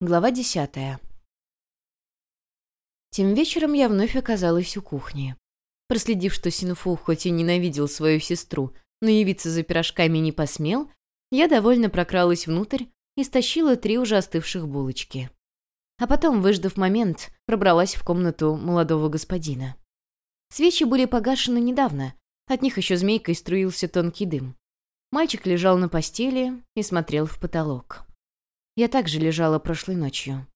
Глава десятая. Тем вечером я вновь оказалась у кухни. Проследив, что Синфу хоть и ненавидел свою сестру, но явиться за пирожками не посмел, я довольно прокралась внутрь и стащила три уже остывших булочки. А потом, выждав момент, пробралась в комнату молодого господина. Свечи были погашены недавно, от них еще змейкой струился тонкий дым. Мальчик лежал на постели и смотрел в потолок. Я также лежала прошлой ночью.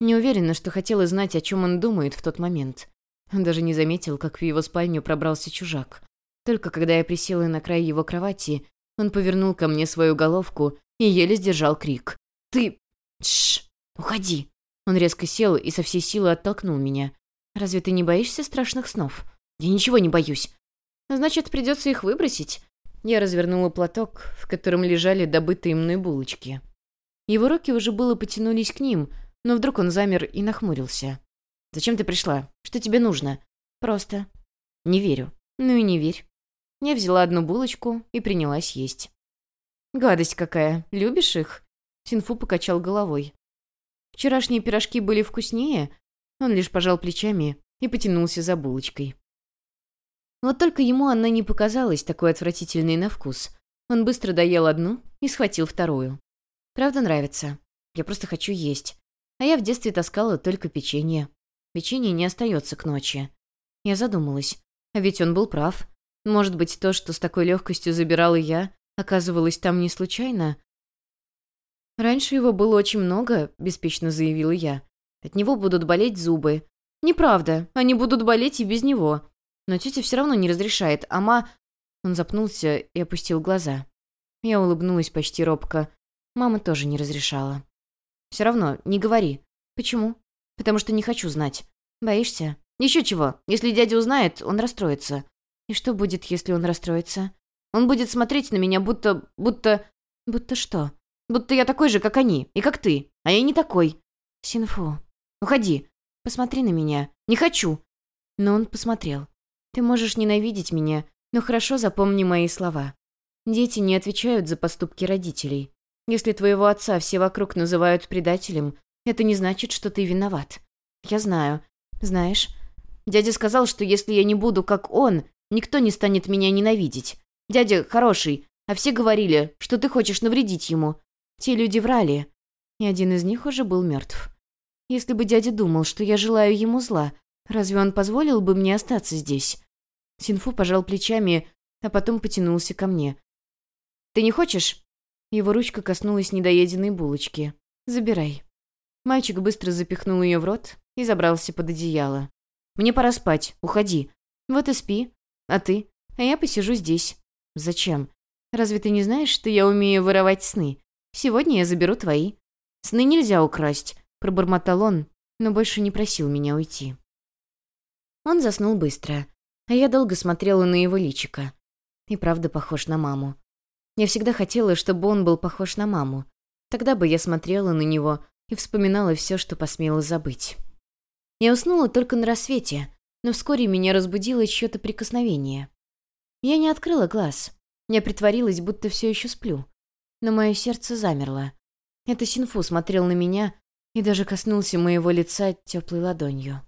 Не уверена, что хотела знать, о чем он думает в тот момент. Даже не заметил, как в его спальню пробрался чужак. Только когда я присела на край его кровати, он повернул ко мне свою головку и еле сдержал крик. «Ты... Тш! Уходи!» Он резко сел и со всей силы оттолкнул меня. «Разве ты не боишься страшных снов?» «Я ничего не боюсь». «Значит, придется их выбросить?» Я развернула платок, в котором лежали добытые мной булочки. Его руки уже было потянулись к ним, но вдруг он замер и нахмурился. «Зачем ты пришла? Что тебе нужно?» «Просто». «Не верю». «Ну и не верь». Я взяла одну булочку и принялась есть. «Гадость какая! Любишь их?» Синфу покачал головой. «Вчерашние пирожки были вкуснее?» Он лишь пожал плечами и потянулся за булочкой. Вот только ему она не показалась такой отвратительной на вкус. Он быстро доел одну и схватил вторую. Правда нравится. Я просто хочу есть. А я в детстве таскала только печенье. Печенье не остается к ночи. Я задумалась. А ведь он был прав. Может быть, то, что с такой легкостью забирала я, оказывалось там не случайно? Раньше его было очень много, беспечно заявила я. От него будут болеть зубы. Неправда, они будут болеть и без него. Но тетя все равно не разрешает, а ма... Он запнулся и опустил глаза. Я улыбнулась почти робко. Мама тоже не разрешала. «Все равно, не говори». «Почему?» «Потому что не хочу знать». «Боишься?» «Еще чего. Если дядя узнает, он расстроится». «И что будет, если он расстроится?» «Он будет смотреть на меня, будто... будто...» «Будто что?» «Будто я такой же, как они, и как ты, а я не такой». «Синфу, уходи. Посмотри на меня. Не хочу». Но он посмотрел. «Ты можешь ненавидеть меня, но хорошо запомни мои слова. Дети не отвечают за поступки родителей. Если твоего отца все вокруг называют предателем, это не значит, что ты виноват. Я знаю. Знаешь, дядя сказал, что если я не буду как он, никто не станет меня ненавидеть. Дядя хороший, а все говорили, что ты хочешь навредить ему. Те люди врали. И один из них уже был мертв. Если бы дядя думал, что я желаю ему зла, разве он позволил бы мне остаться здесь? Синфу пожал плечами, а потом потянулся ко мне. «Ты не хочешь?» Его ручка коснулась недоеденной булочки. «Забирай». Мальчик быстро запихнул ее в рот и забрался под одеяло. «Мне пора спать. Уходи». «Вот и спи. А ты? А я посижу здесь». «Зачем? Разве ты не знаешь, что я умею воровать сны? Сегодня я заберу твои». «Сны нельзя украсть», — пробормотал он, но больше не просил меня уйти. Он заснул быстро, а я долго смотрела на его личико. И правда похож на маму. Я всегда хотела, чтобы он был похож на маму. Тогда бы я смотрела на него и вспоминала все, что посмела забыть. Я уснула только на рассвете, но вскоре меня разбудило чье-то прикосновение. Я не открыла глаз. Я притворилась, будто все еще сплю. Но мое сердце замерло. Это Синфу смотрел на меня и даже коснулся моего лица теплой ладонью.